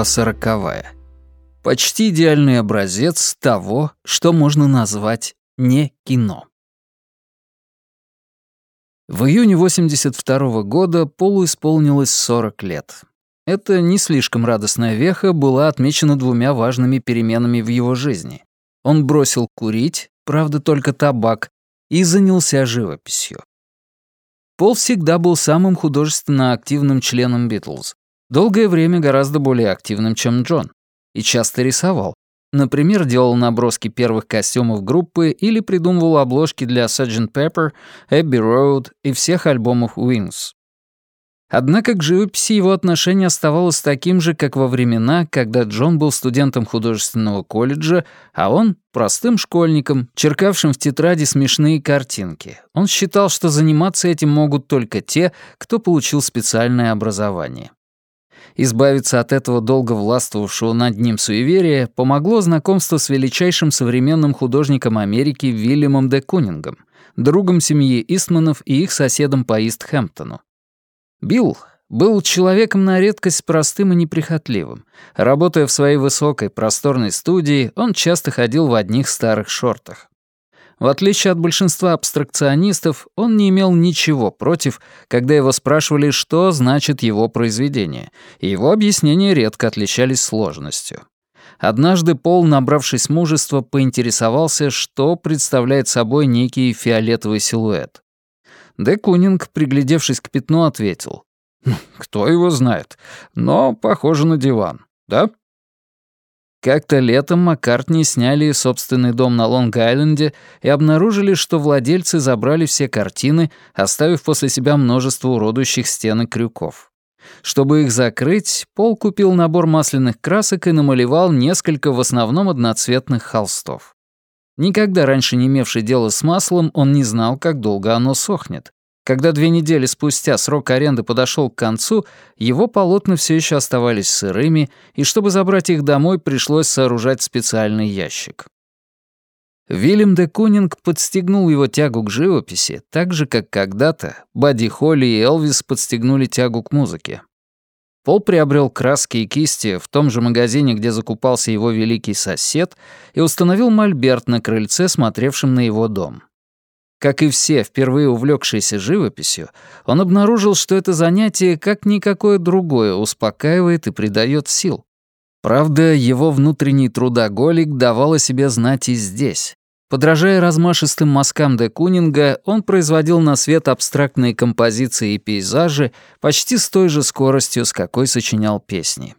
Глава сороковая. Почти идеальный образец того, что можно назвать не кино. В июне 82 -го года Полу исполнилось 40 лет. Эта не слишком радостная веха была отмечена двумя важными переменами в его жизни. Он бросил курить, правда, только табак, и занялся живописью. Пол всегда был самым художественно активным членом Битлз. Долгое время гораздо более активным, чем Джон. И часто рисовал. Например, делал наброски первых костюмов группы или придумывал обложки для Sgt. Pepper, Abbey Road и всех альбомов Wings. Однако к живописи его отношение оставалось таким же, как во времена, когда Джон был студентом художественного колледжа, а он — простым школьником, черкавшим в тетради смешные картинки. Он считал, что заниматься этим могут только те, кто получил специальное образование. Избавиться от этого долго властвовавшего над ним суеверия помогло знакомство с величайшим современным художником Америки Вильямом де Кунингом, другом семьи Истманов и их соседом по Истхэмптону. Билл был человеком на редкость простым и неприхотливым. Работая в своей высокой, просторной студии, он часто ходил в одних старых шортах. В отличие от большинства абстракционистов, он не имел ничего против, когда его спрашивали, что значит его произведение, и его объяснения редко отличались сложностью. Однажды Пол, набравшись мужества, поинтересовался, что представляет собой некий фиолетовый силуэт. Де Кунинг, приглядевшись к пятну, ответил. «Хм, «Кто его знает, но похоже на диван, да?» Как-то летом Маккартни сняли собственный дом на Лонг-Айленде и обнаружили, что владельцы забрали все картины, оставив после себя множество уродующих стен и крюков. Чтобы их закрыть, Пол купил набор масляных красок и намалевал несколько в основном одноцветных холстов. Никогда раньше не имевший дела с маслом, он не знал, как долго оно сохнет. Когда две недели спустя срок аренды подошел к концу, его полотна все еще оставались сырыми, и чтобы забрать их домой, пришлось сооружать специальный ящик. Вильям де Кунинг подстегнул его тягу к живописи, так же, как когда-то Бадди Холли и Элвис подстегнули тягу к музыке. Пол приобрел краски и кисти в том же магазине, где закупался его великий сосед, и установил мольберт на крыльце, смотревшем на его дом. Как и все, впервые увлекшиеся живописью, он обнаружил, что это занятие, как никакое другое, успокаивает и придает сил. Правда, его внутренний трудоголик давал о себе знать и здесь. Подражая размашистым мазкам де Кунинга, он производил на свет абстрактные композиции и пейзажи почти с той же скоростью, с какой сочинял песни.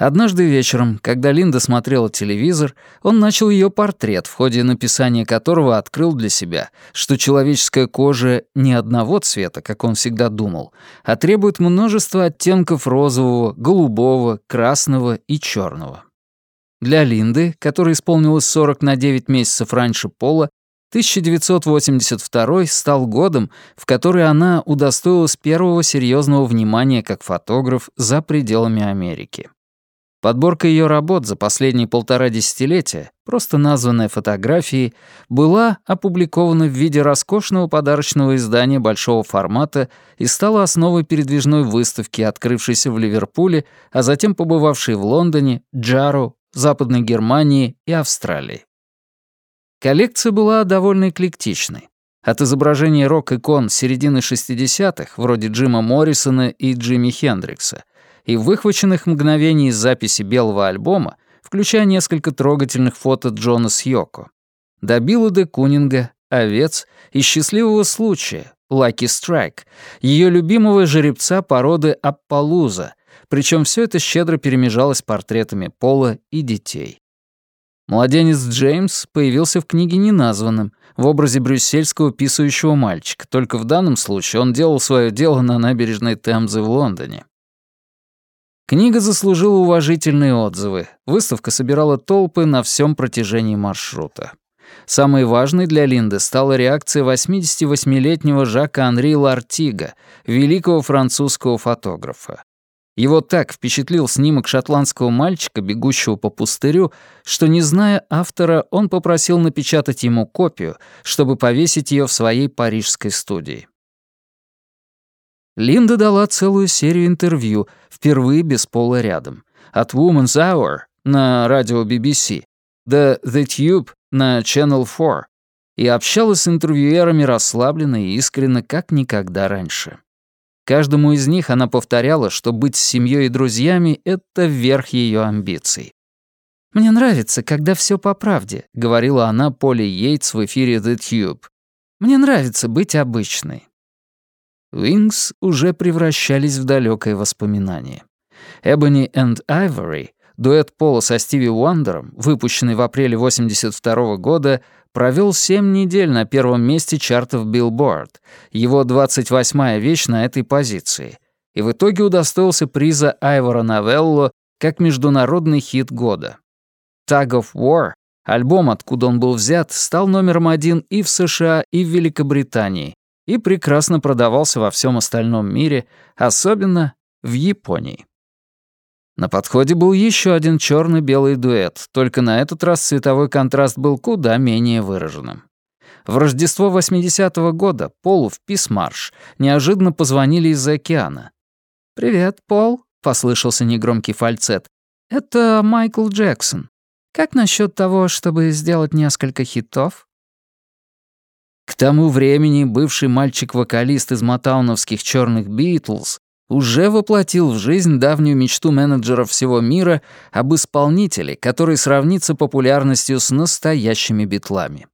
Однажды вечером, когда Линда смотрела телевизор, он начал ее портрет, в ходе написания которого открыл для себя, что человеческая кожа не одного цвета, как он всегда думал, а требует множества оттенков розового, голубого, красного и черного. Для Линды, которой исполнилось 40 на 9 месяцев раньше Пола, 1982 стал годом, в который она удостоилась первого серьезного внимания как фотограф за пределами Америки. Подборка ее работ за последние полтора десятилетия, просто названная фотографией, была опубликована в виде роскошного подарочного издания большого формата и стала основой передвижной выставки, открывшейся в Ливерпуле, а затем побывавшей в Лондоне, Джару, Западной Германии и Австралии. Коллекция была довольно эклектичной. От изображений рок-икон середины 60-х, вроде Джима Моррисона и Джимми Хендрикса, и выхваченных мгновений из записи белого альбома, включая несколько трогательных фото Джона с Йоко. До Билла де Кунинга, овец и счастливого случая, Lucky Strike, ее любимого жеребца породы Аппалуза, причем все это щедро перемежалось портретами Пола и детей. Младенец Джеймс появился в книге неназванным, в образе брюссельского писающего мальчика, только в данном случае он делал свое дело на набережной Темзы в Лондоне. Книга заслужила уважительные отзывы. Выставка собирала толпы на всем протяжении маршрута. Самой важной для Линды стала реакция 88-летнего Жака Анри Лартига, великого французского фотографа. Его так впечатлил снимок шотландского мальчика, бегущего по пустырю, что, не зная автора, он попросил напечатать ему копию, чтобы повесить ее в своей парижской студии. Линда дала целую серию интервью, впервые без пола рядом. от Woman's Hour на радио BBC до The Tube на Channel 4 и общалась с интервьюерами расслабленно и искренне, как никогда раньше. Каждому из них она повторяла, что быть с семьей и друзьями — это верх ее амбиций. «Мне нравится, когда все по правде», — говорила она Поле Йейтс в эфире The Tube. «Мне нравится быть обычной». Wings уже превращались в далекое воспоминание. Ebony and Ivory, дуэт Пола со Стиви Уандером, выпущенный в апреле 82 -го года, провел семь недель на первом месте чартов Billboard, его 28-я вещь на этой позиции, и в итоге удостоился приза Айвора Новелло как международный хит года. Tug of War, альбом, откуда он был взят, стал номером один и в США, и в Великобритании, и прекрасно продавался во всем остальном мире, особенно в Японии. На подходе был еще один черно-белый дуэт, только на этот раз цветовой контраст был куда менее выраженным. В Рождество 80-го года Полу в Писмарш неожиданно позвонили из-за океана. «Привет, Пол», — послышался негромкий фальцет. «Это Майкл Джексон. Как насчет того, чтобы сделать несколько хитов?» К тому времени бывший мальчик-вокалист из матауновских черных Битлз уже воплотил в жизнь давнюю мечту менеджеров всего мира об исполнителе, который сравнится популярностью с настоящими битлами.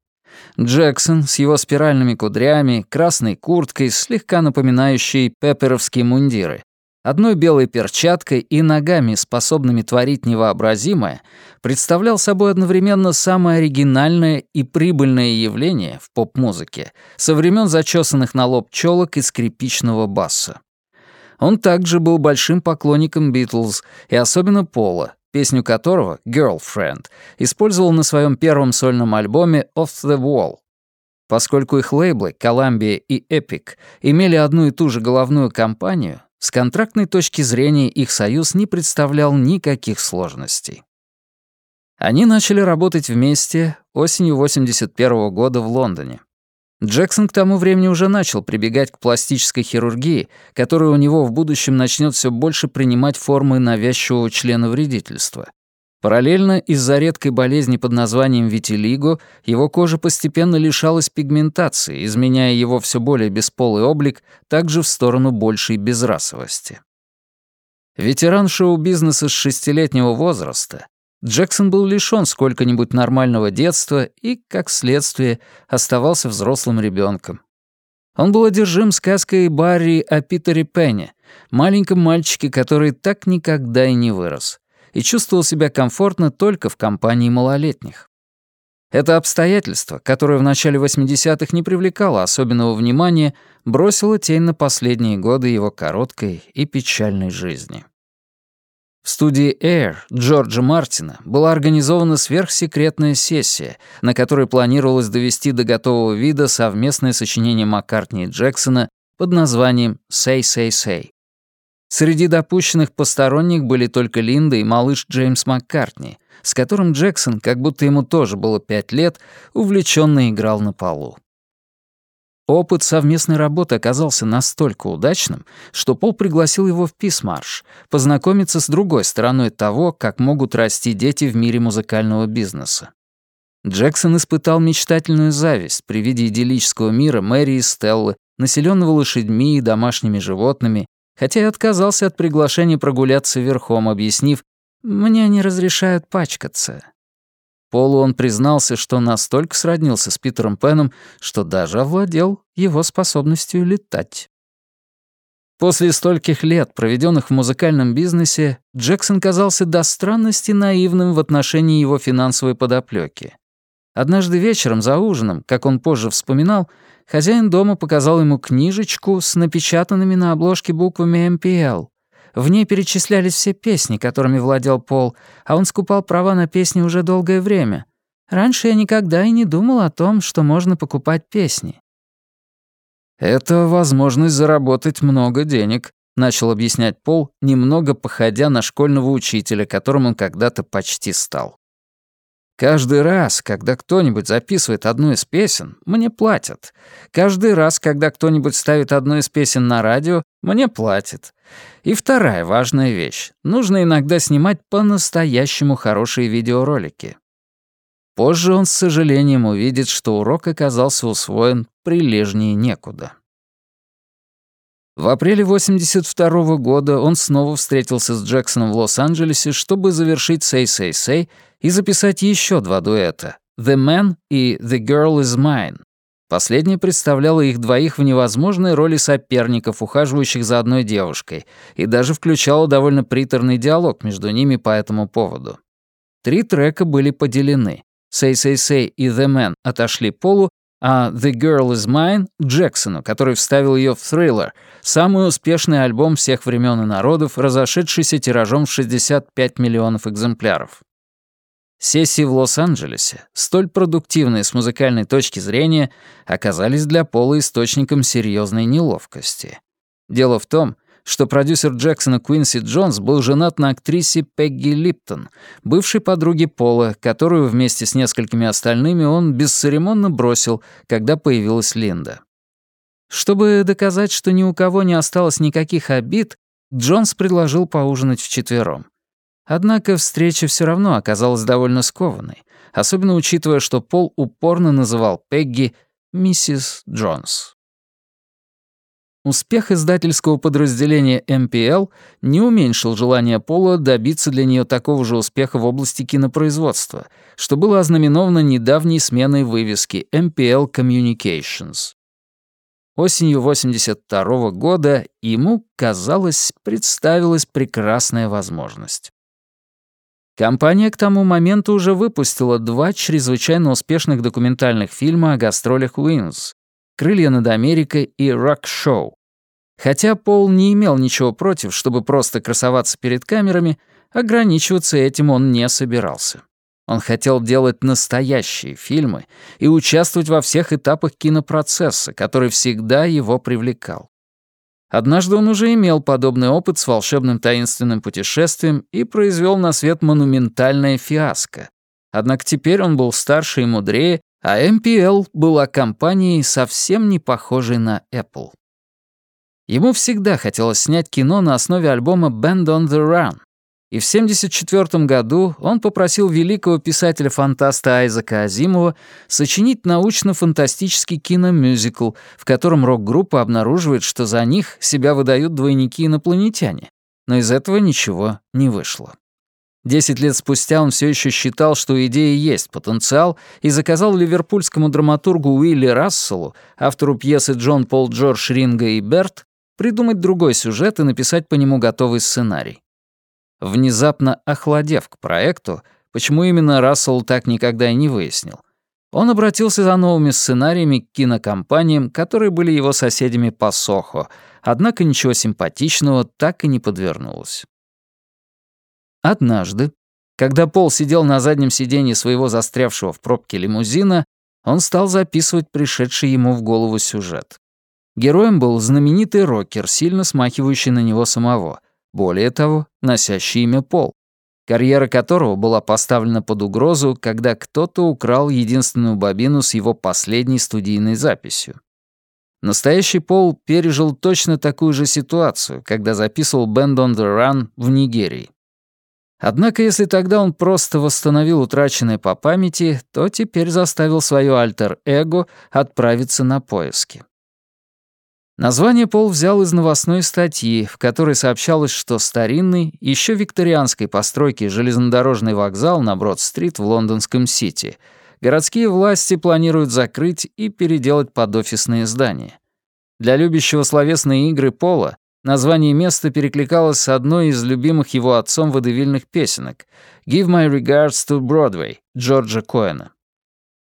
Джексон с его спиральными кудрями, красной курткой, слегка напоминающей пепперовские мундиры, одной белой перчаткой и ногами, способными творить невообразимое, представлял собой одновременно самое оригинальное и прибыльное явление в поп-музыке со времен зачесанных на лоб челок и скрипичного баса. Он также был большим поклонником Битлз, и особенно Пола, песню которого, «Girlfriend», использовал на своем первом сольном альбоме «Off the Wall». Поскольку их лейблы, Columbia и Epic, имели одну и ту же головную компанию, с контрактной точки зрения их союз не представлял никаких сложностей. Они начали работать вместе осенью 81 -го года в Лондоне. Джексон к тому времени уже начал прибегать к пластической хирургии, которая у него в будущем начнет все больше принимать формы навязчивого члена вредительства. Параллельно из-за редкой болезни под названием витилиго его кожа постепенно лишалась пигментации, изменяя его все более бесполый облик также в сторону большей безрасовости. Ветеран шоу-бизнеса с шестилетнего возраста, Джексон был лишён сколько-нибудь нормального детства и, как следствие, оставался взрослым ребёнком. Он был одержим сказкой Барри о Питере Пенне, маленьком мальчике, который так никогда и не вырос, и чувствовал себя комфортно только в компании малолетних. Это обстоятельство, которое в начале 80-х не привлекало особенного внимания, бросило тень на последние годы его короткой и печальной жизни. В студии Air Джорджа Мартина была организована сверхсекретная сессия, на которой планировалось довести до готового вида совместное сочинение Маккартни и Джексона под названием «Say, Say, Say». Среди допущенных посторонних были только Линда и малыш Джеймс Маккартни, с которым Джексон, как будто ему тоже было пять лет, увлеченно играл на полу. Опыт совместной работы оказался настолько удачным, что Пол пригласил его в Писмарш познакомиться с другой стороной того, как могут расти дети в мире музыкального бизнеса. Джексон испытал мечтательную зависть при виде идиллического мира Мэри и Стеллы, населенного лошадьми и домашними животными, хотя и отказался от приглашения прогуляться верхом, объяснив «мне не разрешают пачкаться». Полу он признался, что настолько сроднился с Питером Пеном, что даже овладел его способностью летать. После стольких лет, проведенных в музыкальном бизнесе, Джексон казался до странности наивным в отношении его финансовой подоплеки. Однажды вечером за ужином, как он позже вспоминал, хозяин дома показал ему книжечку с напечатанными на обложке буквами «МПЛ», в ней перечислялись все песни, которыми владел Пол, а он скупал права на песни уже долгое время. Раньше я никогда и не думал о том, что можно покупать песни. «Это возможность заработать много денег», — начал объяснять Пол, немного походя на школьного учителя, которым он когда-то почти стал. Каждый раз, когда кто-нибудь записывает одну из песен, мне платят. Каждый раз, когда кто-нибудь ставит одну из песен на радио, мне платят. И вторая важная вещь. Нужно иногда снимать по-настоящему хорошие видеоролики. Позже он с сожалением увидит, что урок оказался усвоен прилежнее некуда. В апреле 82 -го года он снова встретился с Джексоном в Лос-Анджелесе, чтобы завершить «Say, Say, Say» и записать еще два дуэта «The Man» и «The Girl Is Mine». Последняя представляла их двоих в невозможной роли соперников, ухаживающих за одной девушкой, и даже включала довольно приторный диалог между ними по этому поводу. Три трека были поделены. «Say, Say, Say» и «The Man» отошли Полу, а «The Girl Is Mine» — Джексону, который вставил ее в «Thriller», самый успешный альбом всех времен и народов, разошедшийся тиражом в 65 миллионов экземпляров. Сессии в Лос-Анджелесе, столь продуктивные с музыкальной точки зрения, оказались для Пола источником серьезной неловкости. Дело в том, что продюсер Джексона Куинси Джонс был женат на актрисе Пегги Липтон, бывшей подруге Пола, которую вместе с несколькими остальными он бесцеремонно бросил, когда появилась Линда. Чтобы доказать, что ни у кого не осталось никаких обид, Джонс предложил поужинать вчетвером. Однако встреча все равно оказалась довольно скованной, особенно учитывая, что Пол упорно называл Пегги «миссис Джонс». Успех издательского подразделения MPL не уменьшил желание Пола добиться для нее такого же успеха в области кинопроизводства, что было ознаменовано недавней сменой вывески MPL Communications. Осенью 82 -го года ему, казалось, представилась прекрасная возможность. Компания к тому моменту уже выпустила два чрезвычайно успешных документальных фильма о гастролях Wings «Крылья над Америкой» и «Рок-шоу». Хотя Пол не имел ничего против, чтобы просто красоваться перед камерами, ограничиваться этим он не собирался. Он хотел делать настоящие фильмы и участвовать во всех этапах кинопроцесса, который всегда его привлекал. Однажды он уже имел подобный опыт с волшебным таинственным путешествием и произвел на свет монументальное фиаско. Однако теперь он был старше и мудрее, а MPL была компанией, совсем не похожей на Apple. Ему всегда хотелось снять кино на основе альбома «Band on the Run», и в 1974 году он попросил великого писателя-фантаста Айзека Азимова сочинить научно-фантастический киномюзикл, в котором рок-группа обнаруживает, что за них себя выдают двойники-инопланетяне. Но из этого ничего не вышло. Десять лет спустя он все еще считал, что у идеи есть потенциал, и заказал ливерпульскому драматургу Уилли Расселу, автору пьесы Джон Пол Джордж Ринга и Берт, придумать другой сюжет и написать по нему готовый сценарий. Внезапно охладев к проекту, почему именно Рассел так никогда и не выяснил, он обратился за новыми сценариями к кинокомпаниям, которые были его соседями по Сохо, однако ничего симпатичного так и не подвернулось. Однажды, когда Пол сидел на заднем сиденье своего застрявшего в пробке лимузина, он стал записывать пришедший ему в голову сюжет. Героем был знаменитый рокер, сильно смахивающий на него самого, более того, носящий имя Пол, карьера которого была поставлена под угрозу, когда кто-то украл единственную бобину с его последней студийной записью. Настоящий Пол пережил точно такую же ситуацию, когда записывал «Band on the Run» в Нигерии. Однако, если тогда он просто восстановил утраченное по памяти, то теперь заставил свое альтер-эго отправиться на поиски. Название Пол взял из новостной статьи, в которой сообщалось, что старинный, еще викторианской постройки железнодорожный вокзал на Брод-стрит в лондонском Сити городские власти планируют закрыть и переделать под офисные здания. Для любящего словесные игры Пола Название места перекликалось с одной из любимых его отцом водевильных песенок «Give my regards to Broadway» Джорджа Коэна.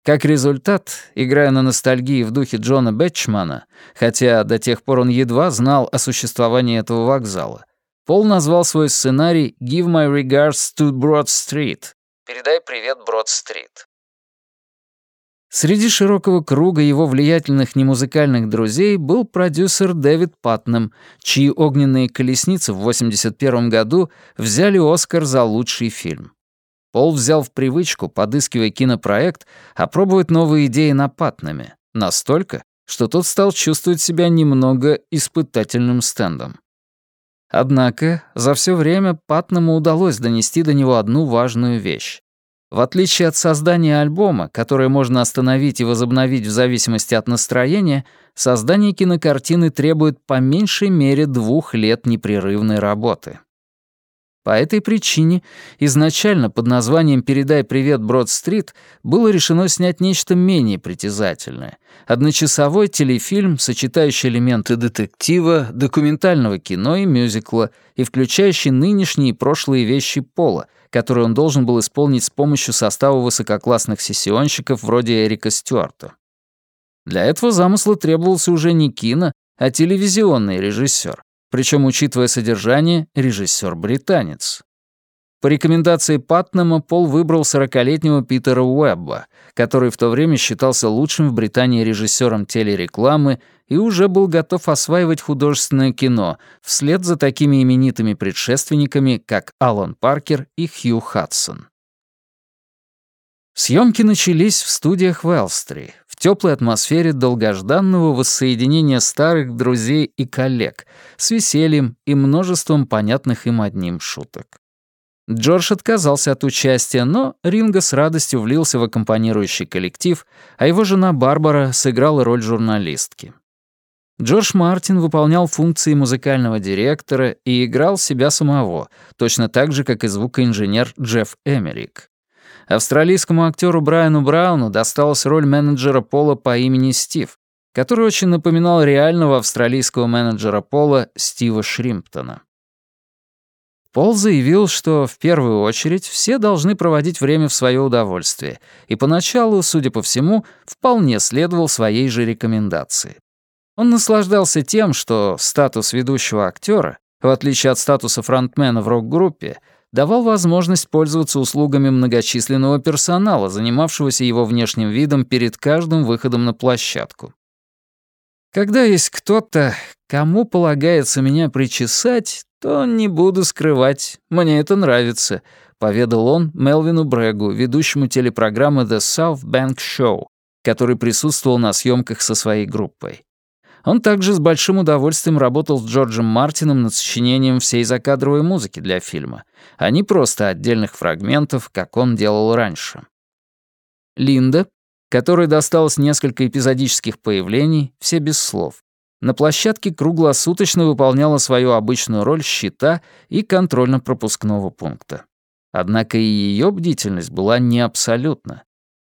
Как результат, играя на ностальгии в духе Джона Бэтчмана, хотя до тех пор он едва знал о существовании этого вокзала, Пол назвал свой сценарий «Give my regards to Broad Street» «Передай привет Брод-стрит». Среди широкого круга его влиятельных немузыкальных друзей был продюсер Дэвид Патнем, чьи «Огненные колесницы» в 1981 году взяли Оскар за лучший фильм. Пол взял в привычку, подыскивая кинопроект, опробовать новые идеи на Патнаме. Настолько, что тот стал чувствовать себя немного испытательным стендом. Однако за все время Патнаму удалось донести до него одну важную вещь. В отличие от создания альбома, которое можно остановить и возобновить в зависимости от настроения, создание кинокартины требует по меньшей мере двух лет непрерывной работы. По этой причине изначально под названием «Передай привет, Брод-стрит» было решено снять нечто менее притязательное. Одночасовой телефильм, сочетающий элементы детектива, документального кино и мюзикла, и включающий нынешние и прошлые вещи Пола, которые он должен был исполнить с помощью состава высококлассных сессионщиков вроде Эрика Стюарта. Для этого замысла требовался уже не кино, а телевизионный режиссер, причем, учитывая содержание, режиссер-британец. По рекомендации Патнема Пол выбрал 40-летнего Питера Уэбба, который в то время считался лучшим в Британии режиссером телерекламы и уже был готов осваивать художественное кино вслед за такими именитыми предшественниками, как Алан Паркер и Хью Хадсон. Съемки начались в студиях Велстри, в теплой атмосфере долгожданного воссоединения старых друзей и коллег, с весельем и множеством понятных им одним шуток. Джордж отказался от участия, но Ринго с радостью влился в аккомпанирующий коллектив, а его жена Барбара сыграла роль журналистки. Джордж Мартин выполнял функции музыкального директора и играл себя самого, точно так же, как и звукоинженер Джефф Эмерик. Австралийскому актеру Брайану Брауну досталась роль менеджера Пола по имени Стив, который очень напоминал реального австралийского менеджера Пола Стива Шримптона. Пол заявил, что в первую очередь все должны проводить время в свое удовольствие, и поначалу, судя по всему, вполне следовал своей же рекомендации. Он наслаждался тем, что статус ведущего актера, в отличие от статуса фронтмена в рок-группе, давал возможность пользоваться услугами многочисленного персонала, занимавшегося его внешним видом перед каждым выходом на площадку. Когда есть кто-то, кому полагается меня причесать, то не буду скрывать, мне это нравится, поведал он Мелвину Брэгу, ведущему телепрограммы The South Bank Show, который присутствовал на съемках со своей группой. Он также с большим удовольствием работал с Джорджем Мартином над сочинением всей закадровой музыки для фильма, а не просто отдельных фрагментов, как он делал раньше. Линда, которой досталось несколько эпизодических появлений, все без слов, на площадке круглосуточно выполняла свою обычную роль щита и контрольно-пропускного пункта. Однако и ее бдительность была не абсолютна.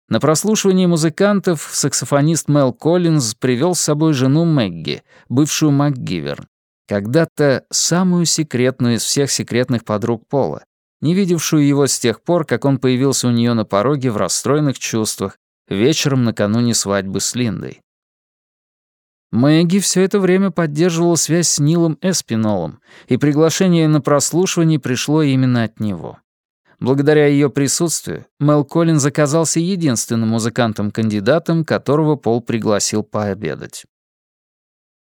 На прослушивании музыкантов саксофонист Мел Коллинз привел с собой жену Мэгги, бывшую МакГиверн, когда-то самую секретную из всех секретных подруг Пола, не видевшую его с тех пор, как он появился у нее на пороге в расстроенных чувствах вечером накануне свадьбы с Линдой. Мэгги все это время поддерживала связь с Нилом Эспинолом, и приглашение на прослушивание пришло именно от него. Благодаря ее присутствию Мел Коллинз оказался единственным музыкантом-кандидатом, которого Пол пригласил пообедать.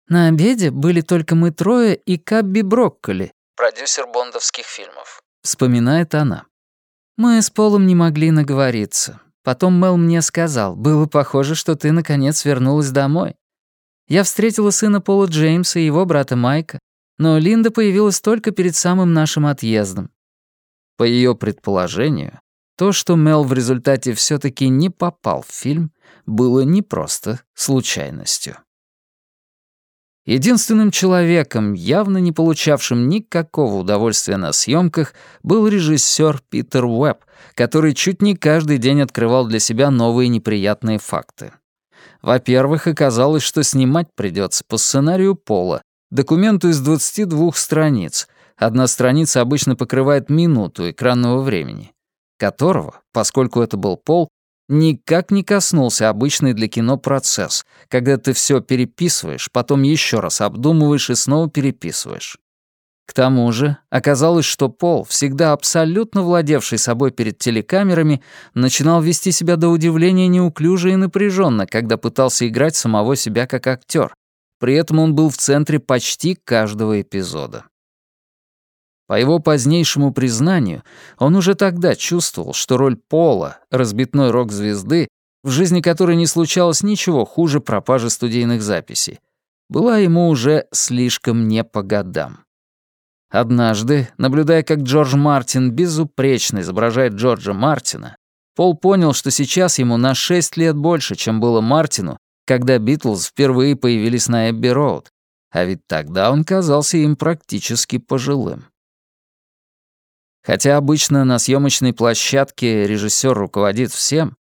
«На обеде были только мы трое и Кабби Брокколи», продюсер бондовских фильмов, вспоминает она. «Мы с Полом не могли наговориться. Потом Мел мне сказал, было похоже, что ты наконец вернулась домой. Я встретила сына Пола Джеймса и его брата Майка, но Линда появилась только перед самым нашим отъездом. По ее предположению, то, что Мел в результате все таки не попал в фильм, было не просто случайностью. Единственным человеком, явно не получавшим никакого удовольствия на съемках, был режиссер Питер Уэбб, который чуть не каждый день открывал для себя новые неприятные факты. Во-первых, оказалось, что снимать придется по сценарию Пола, документу из 22 страниц, Одна страница обычно покрывает минуту экранного времени, которого, поскольку это был пол, никак не коснулся обычный для кино процесс, когда ты все переписываешь, потом еще раз обдумываешь и снова переписываешь. К тому же оказалось, что Пол, всегда абсолютно владевший собой перед телекамерами, начинал вести себя до удивления неуклюже и напряженно, когда пытался играть самого себя как актер. При этом он был в центре почти каждого эпизода. По его позднейшему признанию, он уже тогда чувствовал, что роль Пола, разбитной рок-звезды, в жизни которой не случалось ничего хуже пропажи студийных записей, была ему уже слишком не по годам. Однажды, наблюдая, как Джордж Мартин безупречно изображает Джорджа Мартина, Пол понял, что сейчас ему на 6 лет больше, чем было Мартину, когда Битлз впервые появились на Эбби-Роуд, а ведь тогда он казался им практически пожилым. Хотя обычно на съемочной площадке режиссер руководит всем,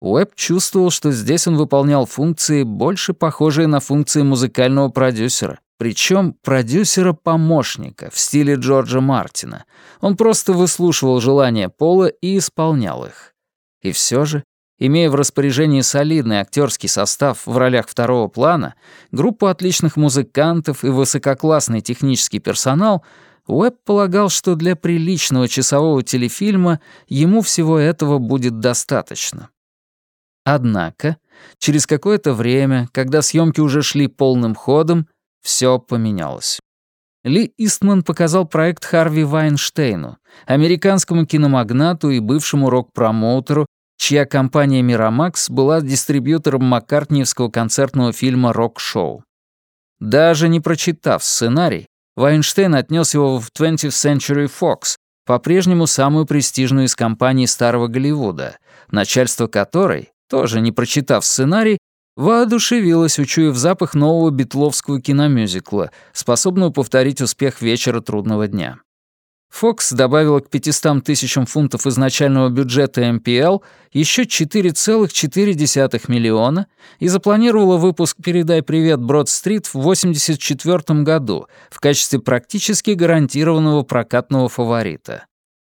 Уэбб чувствовал, что здесь он выполнял функции, больше похожие на функции музыкального продюсера, причем продюсера-помощника в стиле Джорджа Мартина. Он просто выслушивал желания Пола и исполнял их. И все же, имея в распоряжении солидный актерский состав в ролях второго плана, группу отличных музыкантов и высококлассный технический персонал — Уэбб полагал, что для приличного часового телефильма ему всего этого будет достаточно. Однако, через какое-то время, когда съемки уже шли полным ходом, все поменялось. Ли Истман показал проект Харви Вайнштейну, американскому киномагнату и бывшему рок-промоутеру, чья компания «Мирамакс» была дистрибьютором маккартниевского концертного фильма «Рок-шоу». Даже не прочитав сценарий, Вайнштейн отнес его в 20th Century Fox, по-прежнему самую престижную из компаний старого Голливуда, начальство которой, тоже не прочитав сценарий, воодушевилось, учуяв запах нового битловского киномюзикла, способного повторить успех «Вечера трудного дня». Фокс добавила к 500 тысячам фунтов изначального бюджета МПЛ еще 4,4 миллиона и запланировала выпуск «Передай привет, Брод-стрит» в 1984 году в качестве практически гарантированного прокатного фаворита.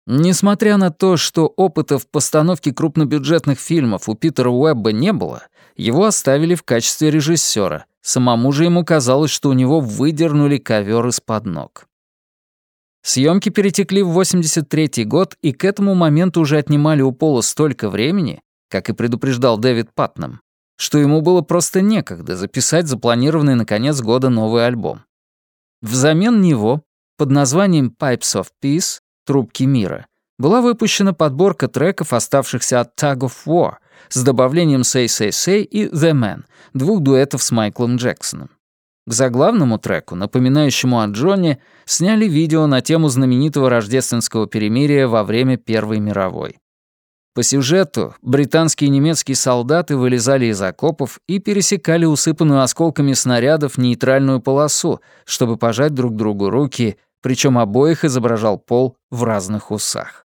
Несмотря на то, что опыта в постановке крупнобюджетных фильмов у Питера Уэбба не было, его оставили в качестве режиссера. Самому же ему казалось, что у него выдернули ковер из-под ног. Съемки перетекли в 83 год и к этому моменту уже отнимали у Пола столько времени, как и предупреждал Дэвид Патнам, что ему было просто некогда записать запланированный на конец года новый альбом. Взамен него, под названием «Pipes of Peace» — «Трубки мира», была выпущена подборка треков, оставшихся от Tug of War, с добавлением «Say Say Say» и «The Man», двух дуэтов с Майклом Джексоном. К заглавному треку, напоминающему о Джоне, сняли видео на тему знаменитого рождественского перемирия во время Первой мировой. По сюжету британские и немецкие солдаты вылезали из окопов и пересекали усыпанную осколками снарядов нейтральную полосу, чтобы пожать друг другу руки, причем обоих изображал Пол в разных усах.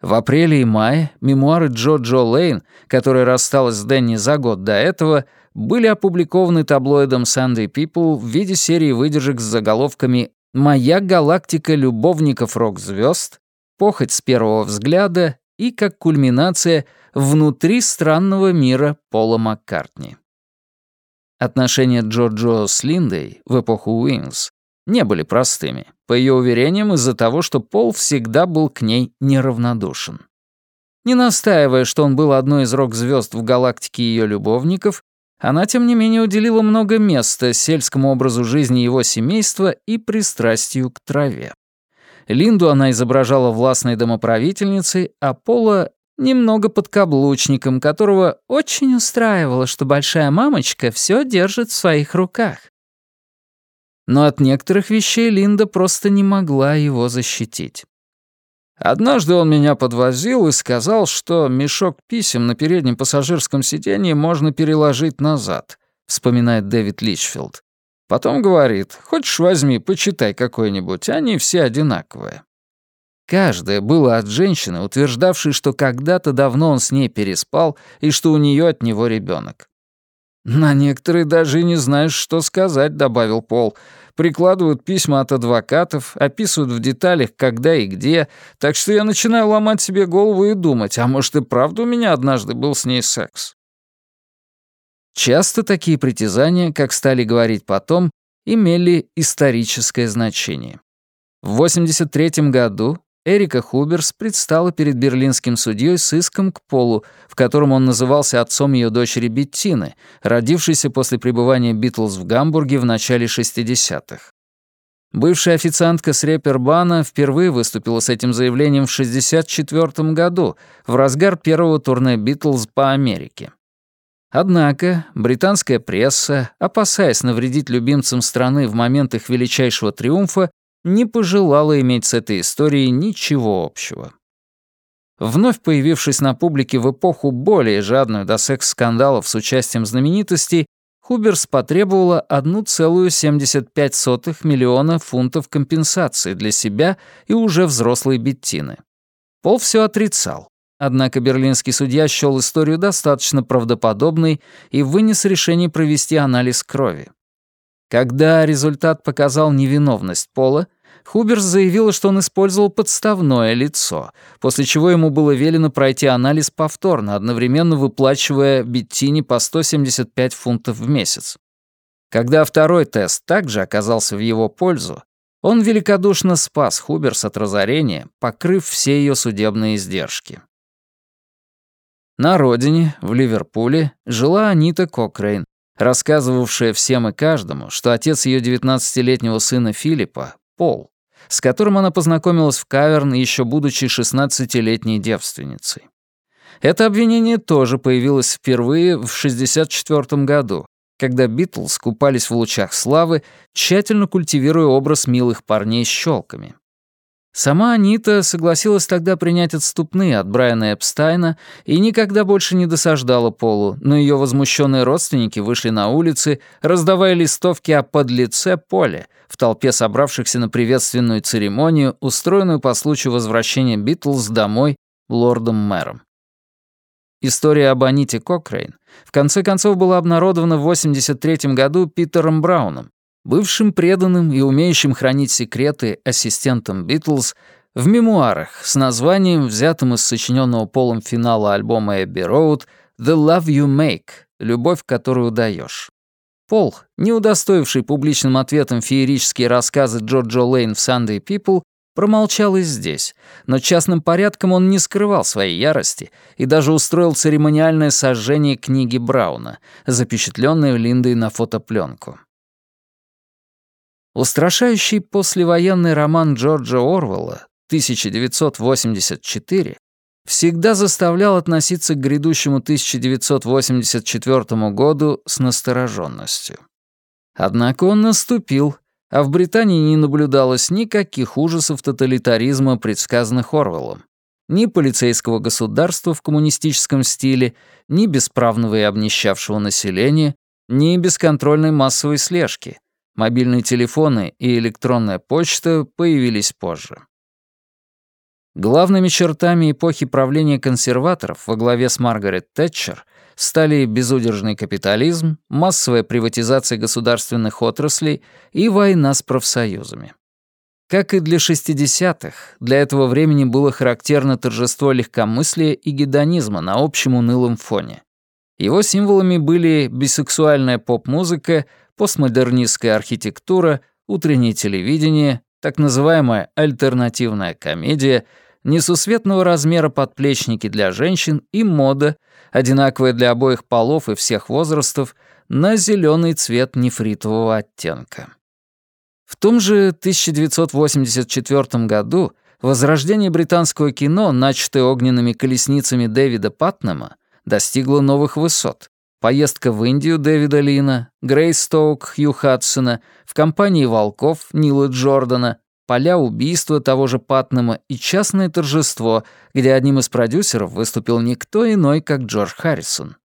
В апреле и мае мемуары Джо Джо Лейн, которая рассталась с Дэнни за год до этого, были опубликованы таблоидом Sunday People в виде серии выдержек с заголовками «Моя галактика любовников рок-звезд», «Похоть с первого взгляда» и, как кульминация, «Внутри странного мира Пола Маккартни». Отношения Джо-Джо с Линдой в эпоху Wings не были простыми, по ее уверениям из-за того, что Пол всегда был к ней неравнодушен. Не настаивая, что он был одной из рок-звезд в галактике ее любовников, она, тем не менее, уделила много места сельскому образу жизни его семейства и пристрастию к траве. Линду она изображала властной домоправительницей, а Пола — немного подкаблучником, которого очень устраивало, что большая мамочка все держит в своих руках. Но от некоторых вещей Линда просто не могла его защитить. Однажды он меня подвозил и сказал, что мешок писем на переднем пассажирском сиденье можно переложить назад, вспоминает Дэвид Личфилд. Потом говорит, хочешь возьми, почитай какой-нибудь, они все одинаковые. Каждое было от женщины, утверждавшей, что когда-то давно он с ней переспал и что у нее от него ребенок. «На некоторые даже и не знаешь, что сказать», — добавил Пол прикладывают письма от адвокатов, описывают в деталях, когда и где, так что я начинаю ломать себе голову и думать, а может и правда у меня однажды был с ней секс. Часто такие притязания, как стали говорить потом, имели историческое значение. В 83 году Эрика Хуберс предстала перед берлинским судьей с иском к Полу, в котором он назывался отцом ее дочери Беттины, родившейся после пребывания Битлз в Гамбурге в начале 60-х. Бывшая официантка с Репербана впервые выступила с этим заявлением в 1964 году, в разгар первого турне «Битлз» по Америке. Однако британская пресса, опасаясь навредить любимцам страны в момент их величайшего триумфа, не пожелала иметь с этой историей ничего общего. Вновь появившись на публике в эпоху более жадную до секс-скандалов с участием знаменитостей, Хуберс потребовала 1,75 миллиона фунтов компенсации для себя и уже взрослой Беттины. Пол все отрицал. Однако берлинский судья счёл историю достаточно правдоподобной и вынес решение провести анализ крови. Когда результат показал невиновность Пола, Хуберс заявила, что он использовал подставное лицо, после чего ему было велено пройти анализ повторно, одновременно выплачивая Беттине по 175 фунтов в месяц. Когда второй тест также оказался в его пользу, он великодушно спас Хуберс от разорения, покрыв все ее судебные издержки. На родине, в Ливерпуле, жила Анита Кокрейн, рассказывавшая всем и каждому, что отец ее 19-летнего сына Филиппа, Пол, с которым она познакомилась в Каверн, еще будучи 16-летней девственницей. Это обвинение тоже появилось впервые в 1964 году, когда Битлз купались в лучах славы, тщательно культивируя образ милых парней с щелками. Сама Анита согласилась тогда принять отступные от Брайана Эпстайна и никогда больше не досаждала Полу, но ее возмущенные родственники вышли на улицы, раздавая листовки о подлеце Поле в толпе собравшихся на приветственную церемонию, устроенную по случаю возвращения Битлз домой лордом-мэром. История об Аните Кокрейн в конце концов была обнародована в 1983 году Питером Брауном, бывшим преданным и умеющим хранить секреты ассистентом Битлз, в мемуарах с названием, взятым из сочиненного полом финала альбома Эбби Роуд «The Love You Make» — «Любовь, которую даешь». Пол, не удостоивший публичным ответом феерические рассказы Джорджа Лейн в «Sunday People», промолчал и здесь, но частным порядком он не скрывал своей ярости и даже устроил церемониальное сожжение книги Брауна, запечатленной Линдой на фотопленку. Устрашающий послевоенный роман Джорджа Орвелла 1984 всегда заставлял относиться к грядущему 1984 году с настороженностью. Однако он наступил, а в Британии не наблюдалось никаких ужасов тоталитаризма, предсказанных Орвеллом. Ни полицейского государства в коммунистическом стиле, ни бесправного и обнищавшего населения, ни бесконтрольной массовой слежки — Мобильные телефоны и электронная почта появились позже. Главными чертами эпохи правления консерваторов во главе с Маргарет Тэтчер стали безудержный капитализм, массовая приватизация государственных отраслей и война с профсоюзами. Как и для 60-х, для этого времени было характерно торжество легкомыслия и гедонизма на общем унылом фоне. Его символами были бисексуальная поп-музыка, постмодернистская архитектура, утреннее телевидение, так называемая альтернативная комедия, несусветного размера подплечники для женщин и мода, одинаковая для обоих полов и всех возрастов, на зеленый цвет нефритового оттенка. В том же 1984 году возрождение британского кино, начатое огненными колесницами Дэвида Патнема, достигло новых высот. Поездка в Индию Дэвида Лина, Грейстоук Хью Хадсона, в компании «Волков» Нила Джордана, поля убийства того же Патнема и частное торжество, где одним из продюсеров выступил никто иной, как Джордж Харрисон.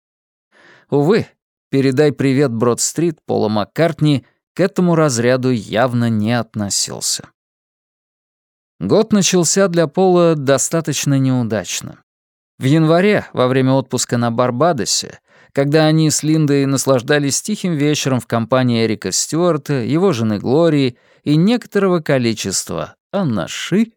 Увы, передай привет Брод-стрит Пола Маккартни к этому разряду явно не относился. Год начался для Пола достаточно неудачно. В январе, во время отпуска на Барбадосе, когда они с Линдой наслаждались тихим вечером в компании Эрика Стюарта, его жены Глории и некоторого количества анаши,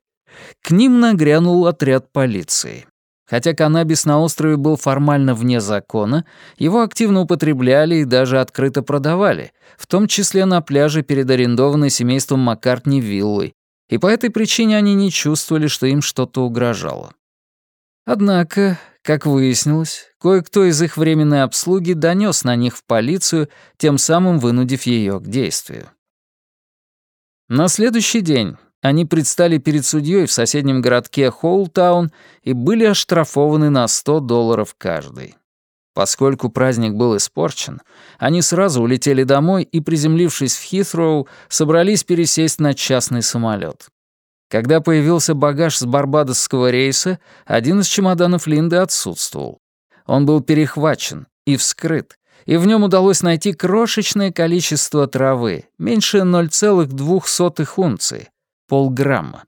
к ним нагрянул отряд полиции. Хотя каннабис на острове был формально вне закона, его активно употребляли и даже открыто продавали, в том числе на пляже перед арендованной семейством Маккартни виллой, и по этой причине они не чувствовали, что им что-то угрожало. Однако, как выяснилось, кое-кто из их временной обслуги донес на них в полицию, тем самым вынудив ее к действию. На следующий день они предстали перед судьей в соседнем городке Хоултаун и были оштрафованы на 100 долларов каждый. Поскольку праздник был испорчен, они сразу улетели домой и, приземлившись в Хитроу, собрались пересесть на частный самолет. Когда появился багаж с барбадосского рейса, один из чемоданов Линды отсутствовал. Он был перехвачен и вскрыт, и в нем удалось найти крошечное количество травы, меньше 0,02 унции, полграмма.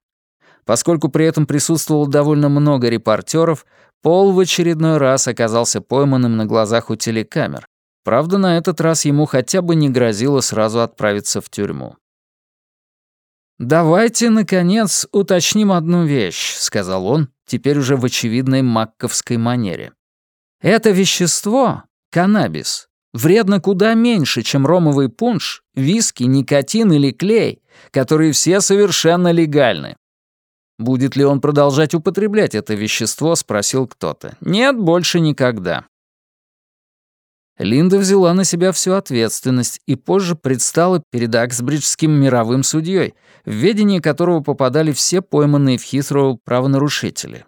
Поскольку при этом присутствовало довольно много репортеров, Пол в очередной раз оказался пойманным на глазах у телекамер. Правда, на этот раз ему хотя бы не грозило сразу отправиться в тюрьму. «Давайте, наконец, уточним одну вещь», — сказал он, теперь уже в очевидной макковской манере. «Это вещество, каннабис, вредно куда меньше, чем ромовый пунш, виски, никотин или клей, которые все совершенно легальны. Будет ли он продолжать употреблять это вещество, спросил кто-то. Нет, больше никогда. Линда взяла на себя всю ответственность и позже предстала перед Аксбриджским мировым судьей, в ведение которого попадали все пойманные в Хитроу правонарушители.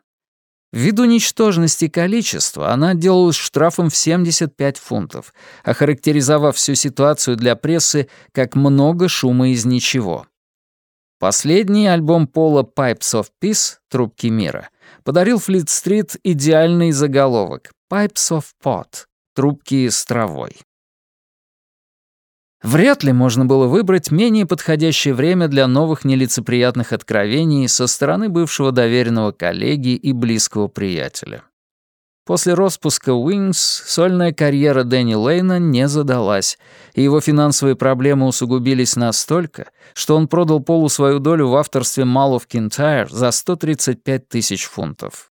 Ввиду ничтожности количества она отделалась штрафом в 75 фунтов, охарактеризовав всю ситуацию для прессы как много шума из ничего. Последний альбом Пола «Pipes of Peace» «Трубки мира» подарил Флит-стрит идеальный заголовок «Pipes of Pot» «Трубки с травой». Вряд ли можно было выбрать менее подходящее время для новых нелицеприятных откровений со стороны бывшего доверенного коллеги и близкого приятеля. После распуска Wings сольная карьера Дэнни Лейна не задалась, и его финансовые проблемы усугубились настолько, что он продал Полу свою долю в авторстве of Kintyre за 135 тысяч фунтов.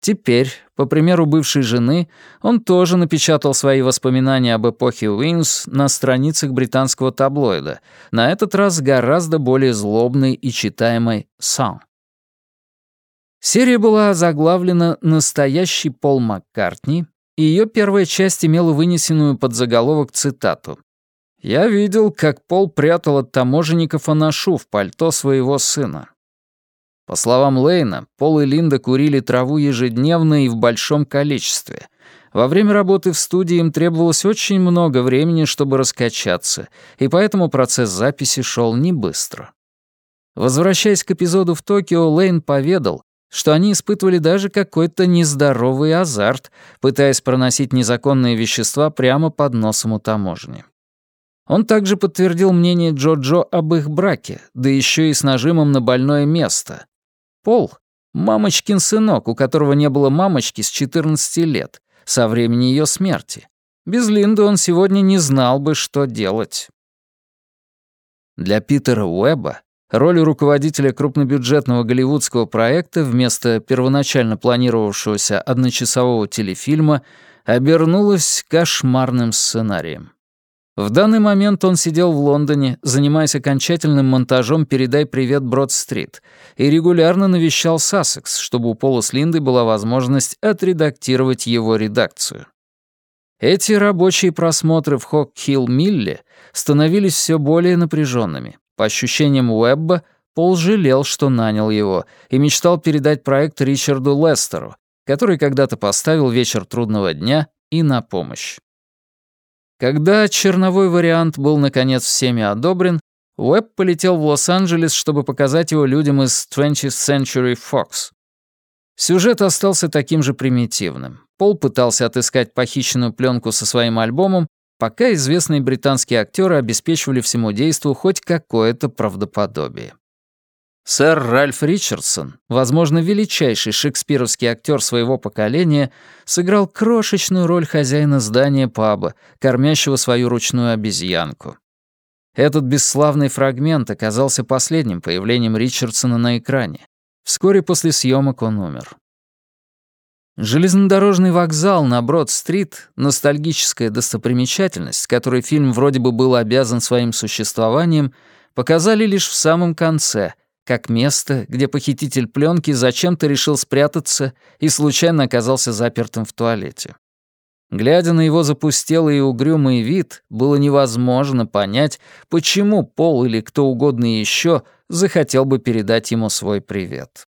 Теперь, по примеру бывшей жены, он тоже напечатал свои воспоминания об эпохе Wings на страницах британского таблоида, на этот раз гораздо более злобной и читаемой «Sun». Серия была заглавлена «Настоящий Пол Маккартни», и ее первая часть имела вынесенную под заголовок цитату. «Я видел, как Пол прятал от таможенников анашу в пальто своего сына. По словам Лейна, Пол и Линда курили траву ежедневно и в большом количестве. Во время работы в студии им требовалось очень много времени, чтобы раскачаться, и поэтому процесс записи шел не быстро. Возвращаясь к эпизоду в Токио, Лейн поведал, что они испытывали даже какой-то нездоровый азарт, пытаясь проносить незаконные вещества прямо под носом у таможни. Он также подтвердил мнение Джо-Джо об их браке, да еще и с нажимом на больное место, Пол — мамочкин сынок, у которого не было мамочки с 14 лет, со времени ее смерти. Без Линды он сегодня не знал бы, что делать. Для Питера Уэбба роль руководителя крупнобюджетного голливудского проекта вместо первоначально планировавшегося одночасового телефильма обернулась кошмарным сценарием. В данный момент он сидел в Лондоне, занимаясь окончательным монтажом «Передай привет, Брод-стрит», и регулярно навещал Сассекс, чтобы у Пола с Линдой была возможность отредактировать его редакцию. Эти рабочие просмотры в Хок-Хилл-Милле становились все более напряженными. По ощущениям Уэбба, Пол жалел, что нанял его, и мечтал передать проект Ричарду Лестеру, который когда-то поставил «Вечер трудного дня» и «На помощь». Когда черновой вариант был, наконец, всеми одобрен, Уэбб полетел в Лос-Анджелес, чтобы показать его людям из 20th Century Fox. Сюжет остался таким же примитивным. Пол пытался отыскать похищенную пленку со своим альбомом, пока известные британские актеры обеспечивали всему действу хоть какое-то правдоподобие. Сэр Ральф Ричардсон, возможно, величайший шекспировский актер своего поколения, сыграл крошечную роль хозяина здания паба, кормящего свою ручную обезьянку. Этот бесславный фрагмент оказался последним появлением Ричардсона на экране. Вскоре после съемок он умер. Железнодорожный вокзал на Брод-стрит — ностальгическая достопримечательность, которой фильм вроде бы был обязан своим существованием, показали лишь в самом конце — как место, где похититель пленки зачем-то решил спрятаться и случайно оказался запертым в туалете. Глядя на его запустелый и угрюмый вид, было невозможно понять, почему Пол или кто угодно еще захотел бы передать ему свой привет.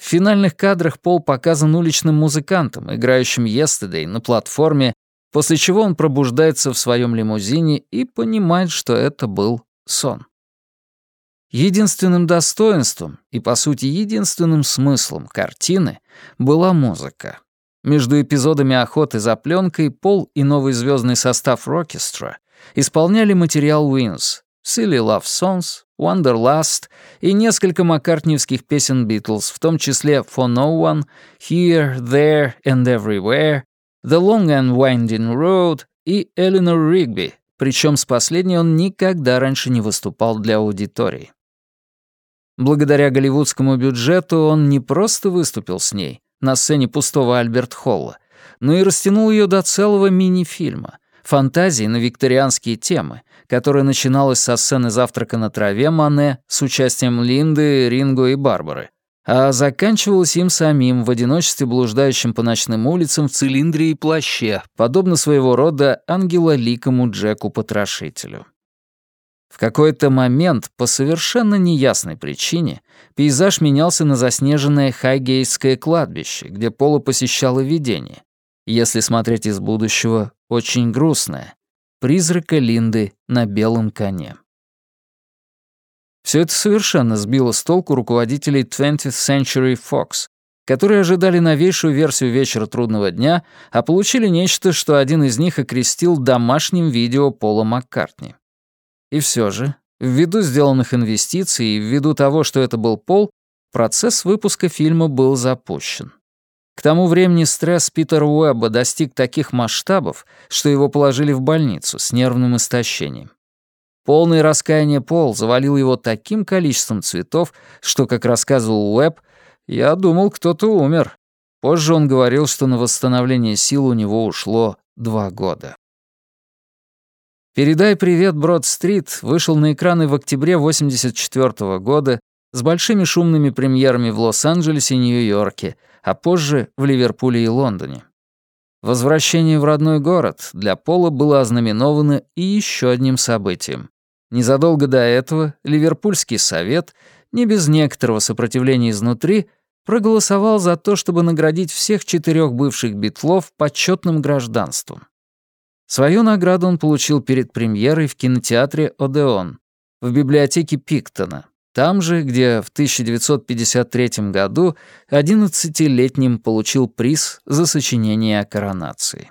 В финальных кадрах Пол показан уличным музыкантом, играющим «Yesterday» на платформе, после чего он пробуждается в своем лимузине и понимает, что это был сон. Единственным достоинством и, по сути, единственным смыслом картины была музыка. Между эпизодами охоты за пленкой Пол и новый звездный состав Рокестра исполняли материал Wings, Silly Love Songs, Wanderlust и несколько маккартниевских песен Битлз, в том числе For No One, Here, There and Everywhere, The Long and Winding Road и Eleanor Rigby, причем с последней он никогда раньше не выступал для аудитории. Благодаря голливудскому бюджету он не просто выступил с ней, на сцене пустого Альберт-Холла, но и растянул ее до целого мини-фильма, фантазии на викторианские темы, которая начиналась со сцены «Завтрака на траве» Мане с участием Линды, Ринго и Барбары, а заканчивалась им самим в одиночестве блуждающим по ночным улицам в цилиндре и плаще, подобно своего рода ангелоликому Джеку-потрошителю. В какой-то момент, по совершенно неясной причине, пейзаж менялся на заснеженное Хайгейское кладбище, где Пола посещала видение. Если смотреть из будущего, очень грустное. Призрака Линды на белом коне. Все это совершенно сбило с толку руководителей 20th Century Fox, которые ожидали новейшую версию «Вечера трудного дня», а получили нечто, что один из них окрестил домашним видео Пола Маккартни. И все же, ввиду сделанных инвестиций и ввиду того, что это был Пол, процесс выпуска фильма был запущен. К тому времени стресс Питера Уэбба достиг таких масштабов, что его положили в больницу с нервным истощением. Полное раскаяние Пол завалил его таким количеством цветов, что, как рассказывал Уэбб, «Я думал, кто-то умер». Позже он говорил, что на восстановление сил у него ушло два года. «Передай привет, Брод-стрит» вышел на экраны в октябре 1984 года с большими шумными премьерами в Лос-Анджелесе и Нью-Йорке, а позже в Ливерпуле и Лондоне. Возвращение в родной город для Пола было ознаменовано и еще одним событием. Незадолго до этого Ливерпульский совет, не без некоторого сопротивления изнутри, проголосовал за то, чтобы наградить всех четырех бывших битлов почетным гражданством. Свою награду он получил перед премьерой в кинотеатре «Одеон» в библиотеке Пиктона, там же, где в 1953 году 11-летним получил приз за сочинение о коронации.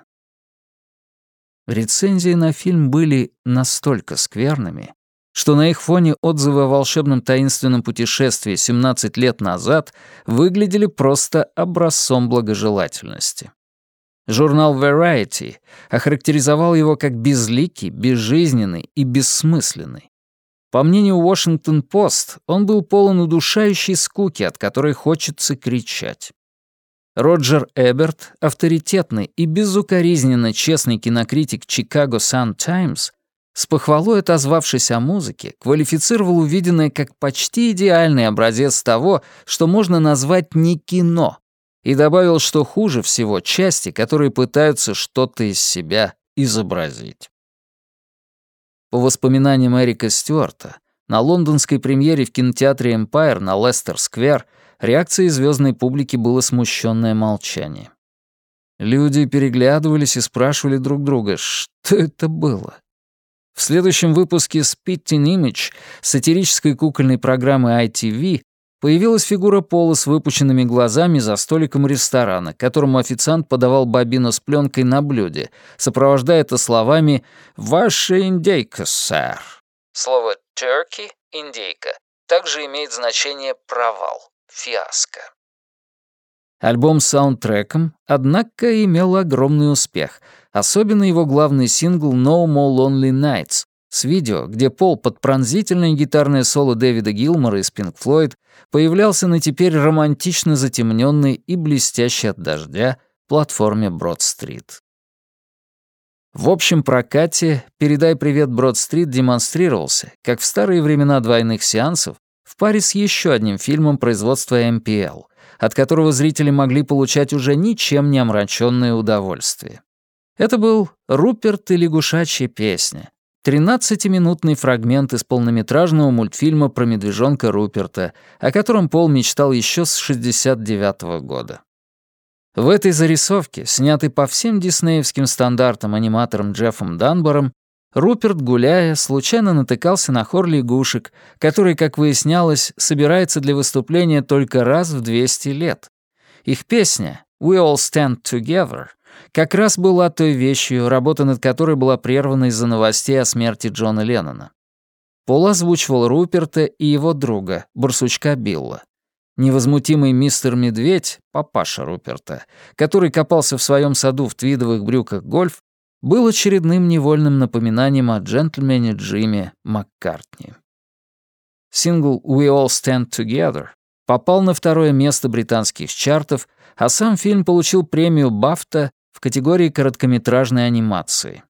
Рецензии на фильм были настолько скверными, что на их фоне отзывы о волшебном таинственном путешествии 17 лет назад выглядели просто образцом благожелательности. Журнал Variety охарактеризовал его как безликий, безжизненный и бессмысленный. По мнению Washington-Post, он был полон удушающей скуки, от которой хочется кричать. Роджер Эберт, авторитетный и безукоризненно честный кинокритик Chicago Sun-Times, с похвалой отозвавшись о музыке, квалифицировал увиденное как почти идеальный образец того, что можно назвать не кино, и добавил, что хуже всего части, которые пытаются что-то из себя изобразить. По воспоминаниям Эрика Стюарта, на лондонской премьере в кинотеатре Empire на Лестер-сквер реакцией звездной публики было смущенное молчание. Люди переглядывались и спрашивали друг друга, что это было. В следующем выпуске Spitting Image сатирической кукольной программы ITV Появилась фигура Пола с выпученными глазами за столиком ресторана, которому официант подавал бобину с пленкой на блюде, сопровождая это словами «Ваша индейка, сэр». Слово «turkey» — «индейка» также имеет значение «провал», «фиаско». Альбом с саундтреком, однако, имел огромный успех, особенно его главный сингл «No More Lonely Nights», с видео, где Пол под пронзительное гитарное соло Дэвида Гилмора из Pink Floyd появлялся на теперь романтично затемненной и блестящей от дождя платформе Брод-стрит. В общем прокате «Передай привет, Брод-стрит» демонстрировался, как в старые времена двойных сеансов, в паре с еще одним фильмом производства MPL, от которого зрители могли получать уже ничем не омраченное удовольствие. Это был «Руперт и лягушачья песня», 13-минутный фрагмент из полнометражного мультфильма про медвежонка Руперта, о котором Пол мечтал еще с 69 -го года. В этой зарисовке, снятой по всем диснеевским стандартам аниматором Джеффом Данбором, Руперт, гуляя, случайно натыкался на хор лягушек, который, как выяснялось, собирается для выступления только раз в 200 лет. Их песня «We all stand together» как раз была той вещью, работа над которой была прервана из-за новостей о смерти Джона Леннона. Пол озвучивал Руперта и его друга, барсучка Билла. Невозмутимый мистер Медведь, папаша Руперта, который копался в своем саду в твидовых брюках гольф, был очередным невольным напоминанием о джентльмене Джимми Маккартни. Сингл «We All Stand Together» попал на второе место британских чартов, а сам фильм получил премию «Бафта» в категории короткометражной анимации.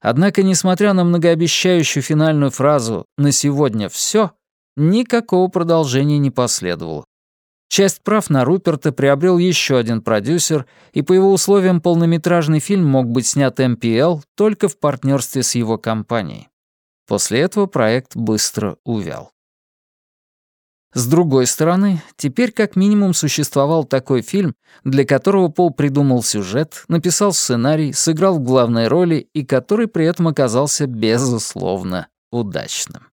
Однако, несмотря на многообещающую финальную фразу «на сегодня все», никакого продолжения не последовало. Часть прав на Руперта приобрел еще один продюсер, и по его условиям полнометражный фильм мог быть снят МПЛ только в партнерстве с его компанией. После этого проект быстро увял. С другой стороны, теперь как минимум существовал такой фильм, для которого Пол придумал сюжет, написал сценарий, сыграл в главной роли и который при этом оказался безусловно удачным.